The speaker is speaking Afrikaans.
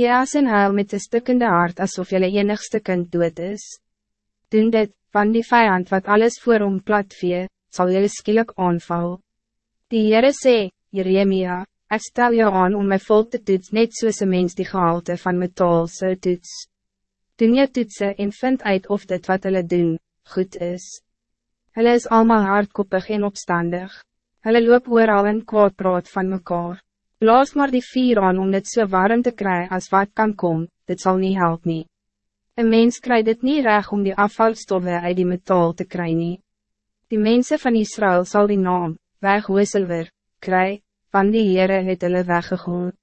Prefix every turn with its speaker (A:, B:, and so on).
A: Jaas en huil met een stukkende hart alsof jylle enigste kind dood is. Doen dit, van die vijand wat alles voor hom platvee, sal jylle skielik aanval. Die Heere sê, Jeremia, ek stel jou aan om my volk te toets net soos een mens die gehalte van metaal so toets. Doen je toetsen en vind uit of dit wat hulle doen, goed is. Hulle is allemaal hardkoppig en opstandig. Hulle loop ooral en kwaad praat van mekaar. Blaas maar die vier aan om dit so warm te krijgen als wat kan kom, dit zal niet helpen. nie. Een mens krijgt het niet recht om die afvalstoffen uit die metaal te krijgen. Die mensen van Israël zal die naam, weg kry, van die Heere het hulle weggegooid.